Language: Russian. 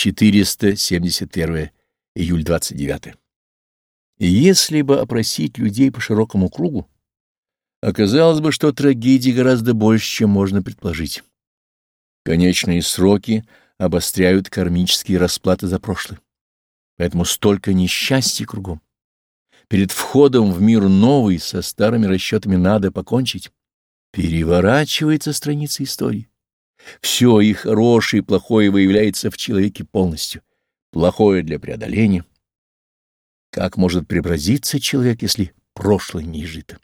471 июль 29. Если бы опросить людей по широкому кругу, оказалось бы, что трагедий гораздо больше, чем можно предположить. Конечные сроки обостряют кармические расплаты за прошлое. Поэтому столько несчастья кругом. Перед входом в мир новый со старыми расчетами надо покончить. Переворачивается страница истории. Все и хорошее, и плохое выявляется в человеке полностью. Плохое для преодоления. Как может преобразиться человек, если прошлое не изжито?